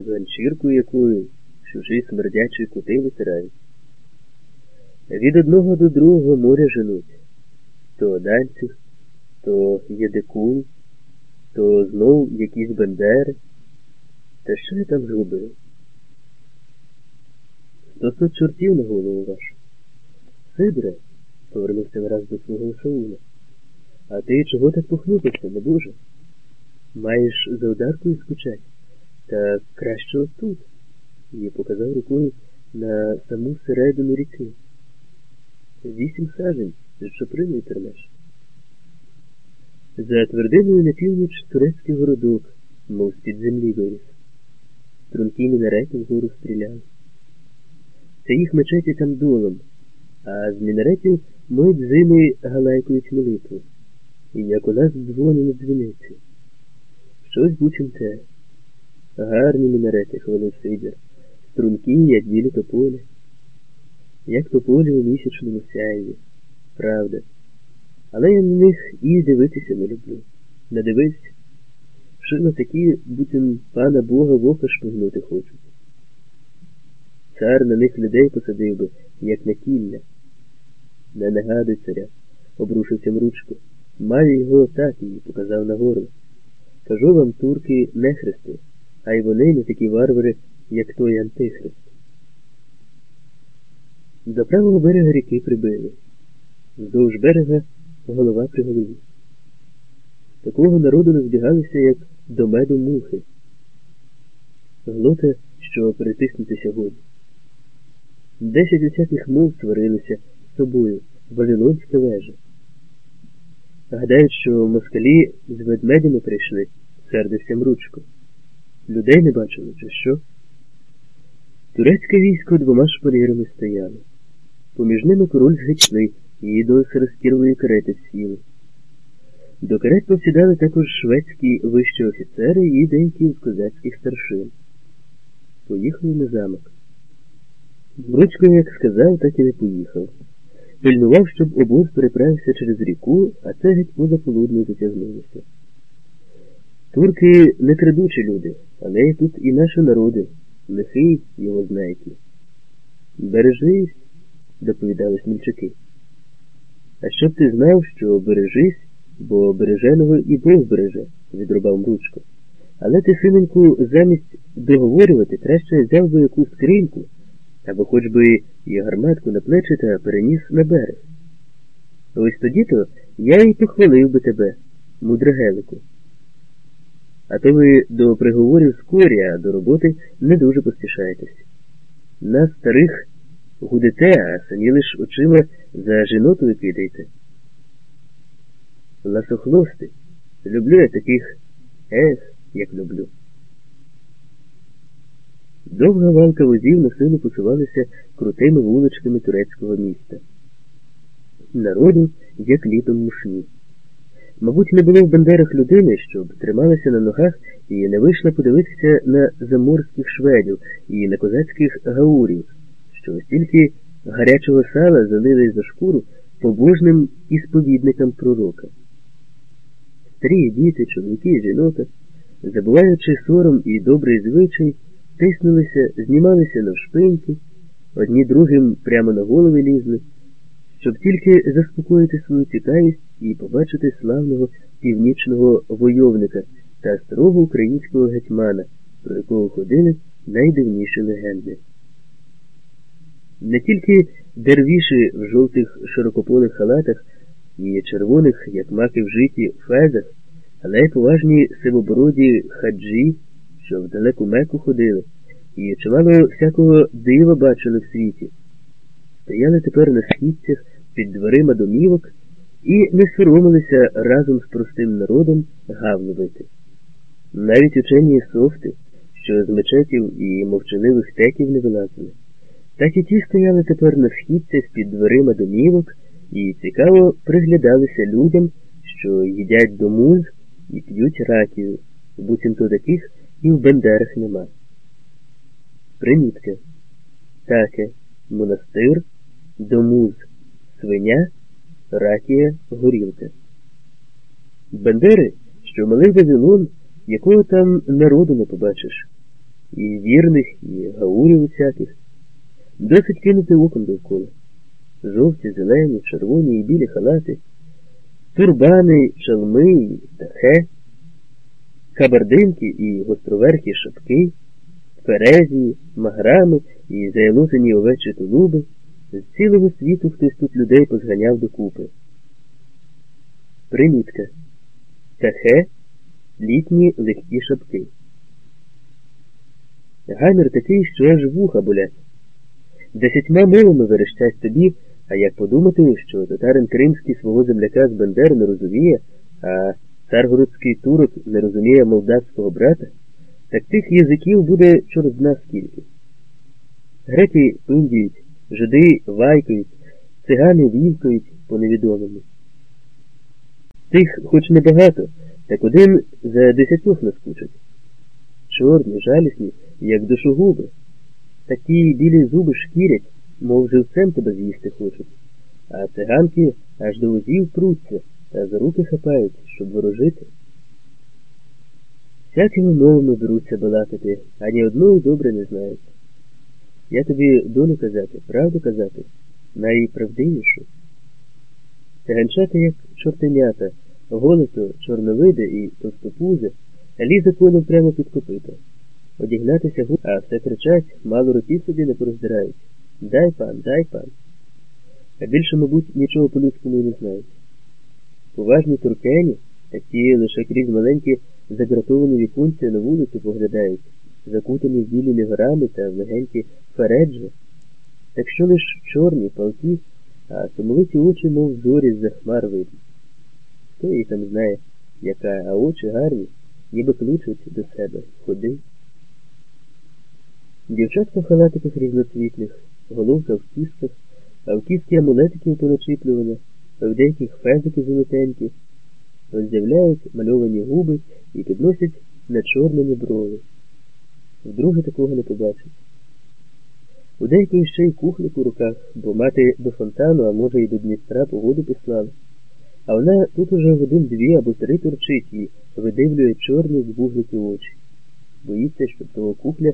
ганчіркою якою чужі смердячі кути витирають. Від одного до другого моря женуть то оданців, то єдикул, то знов якісь бендери. Та що я там згубив? Сто чортів на голову вашу. Сидре, повернувся нараз до свого Шаула. А ти чого так похнутився, не боже? Маєш за ударкою скучать? Та краще от тут. І показав рукою на саму середину ріки. Вісім сажень, що приймий тернеш. За твердиною на північ турецький городок, мов з-під землі виріс. Стрункі мінарети вгору стріляли. Це їх мечеті там долом, а з мінаретів мої дзими галайкують молитву. І як у нас дзвони на дзвіниці. Щось бучим те. Гарні мінарети, хвалив Сидір, стрункі, як білі тополі. Як тополі у місячному сяєві. Правда. Але я на них і дивитися не люблю. Не дивись. Шило такі, буцім пана Бога в око шпигнути хочуть. Цар на них людей посадив би, як на кілля. Не нагадуй царя, обрушився мручко. Маю його так і показав на горло. Кажу вам, турки, нехрести, а й вони не такі варвари, як той антихрист. До правого берега ріки прибили. Вздовж берега голова при голові. Такого народу не збігалися, як до меду мухи. Глота, що перетиснути сьогодні. Десять усяких мов сварилися з собою Вавилонська вежа. Гадають, що москалі з ведмедями прийшли, сердився мручко. Людей не бачили, чи що? Турецьке військо двома шпалірами стояло. Поміж ними король з гечли і до серескірової карети сіли. До карет посідали також шведські вищі офіцери і деякі з козацьких старшин. Поїхали на замок. Мручко, як сказав, так і не поїхав. Пильнував, щоб обоз переправився через ріку, а це геть поза затягнулося. Турки не крадучі люди, але тут і наші народи, лихий його знайки. Бережись, доповідали смільчаки. А щоб ти знав, що бережись, бо береженого і Бог береже, відрубав Мручко. Але ти, синеньку, замість договорювати, краще взяв би якусь скриньку або хоч би і гарматку на плечі та переніс на берег. Ось тоді то я й похвалив би тебе, мудре Гелику. А то ви до приговорів скорі, а до роботи не дуже поспішаєтесь. Нас старих гудете, а самі лиш очима за жінотою кидаєте. Ласохлости, люблю я таких, ех, як люблю. Довга валка возів на силу посувалися крутими вуличками турецького міста. Народу, як літом мушні. Мабуть, не було в Бандерах людини, щоб трималася на ногах і не вийшла подивитися на заморських шведів і на козацьких гаурів, що стільки гарячого сала залили за шкуру побожним ісповідникам пророка. Старі діти, чоловіки і жінота, забуваючи сором і добрий звичай, тиснулися, знімалися навшпиньки, одні другим прямо на голови лізли, щоб тільки заспокоїти свою цікавість і побачити славного північного войовника та старого українського гетьмана, про якого ходили найдивніші легенди. Не тільки дервіші в жовтих широкополих халатах і червоних, як маки в житті, фезах, але й поважні сивобороді хаджі що в далеку меку ходили, і чимало всякого дива бачили в світі. Стояли тепер на східцях під дверима домівок і не соромилися разом з простим народом гавловити. Навіть учені софти, що з мечетів і мовчаливих теків не вилазили, так і ті стояли тепер на східцях під дверима домівок і цікаво приглядалися людям, що їдять домуз і п'ють ракію, буцімто таких і в Бендерах нема. Примітка. Таке, монастир, домуз, свиня, ракія, горілка. Бендери, що малий Вавилон, якого там народу не побачиш. і вірних, і гаурів усяких. Досить кинути оком довкола. Жовті, зелені, червоні і білі халати, турбани, чалми і тахе, кабардинки і гостроверхі шапки, ферезії, маграми і заялозені овечі тулуби. З цілого світу хтось тут людей позганяв докупи. Примітка. Тахе літні легкі шапки. Гамір такий, що аж вуха болять. Десятьма мовами верещать тобі, а як подумати, що татарин кримський свого земляка з Бендер не розуміє, а царгородський турок не розуміє молдавського брата, так тих язиків буде чорт зна скільки. Греки пиндюють, жиди вайкають, цигани вівкають по невідомому. Тих хоч небагато, так один за десятьох наскучить. Чорні, жалісні, як душогуби. Такі білі зуби шкірять, мов живцем тебе з'їсти хочуть. А циганки аж до возів пруться та за руки хапають, щоб ворожити. Всякими мовами беруться балакати, а ні одної добре не знають. Я тобі долю казати, правду казати, найправдивішу. Циганчата, як чортенята, голито, чорновиде і товстопузе, лізе полем прямо під копита. Одігнатися гу, а все кричать, мало ротів собі не пороздирають. Дай пан, дай пан. А більше, мабуть, нічого по-людському не знають. Поважні туркені, такі лише крізь маленькі загратовані вікунці на вулицю поглядають, закутані в білі горами та в легенькі фереджі. Так що лиш чорні палки, а сумовиті очі, мов зорі з-за хмар видно. Хто її там знає, яка, а очі гарні, ніби кличуть до себе. Ходи. Дівчатка в халатиках різноцвітних, головка в кісках, а в кіски амулетиків поначіплювана, а в деяких фезики золотенькі, роздявляють мальовані губи і підносять на чорнені брови. Вдруге такого не побачив. У деякої ще й кухлик у руках, бо мати до фонтану, а може й до Дністра погоду послала. А вона тут уже годин дві або три торчить і видивлює чорні збуглики очі. Боїться, щоб того кухля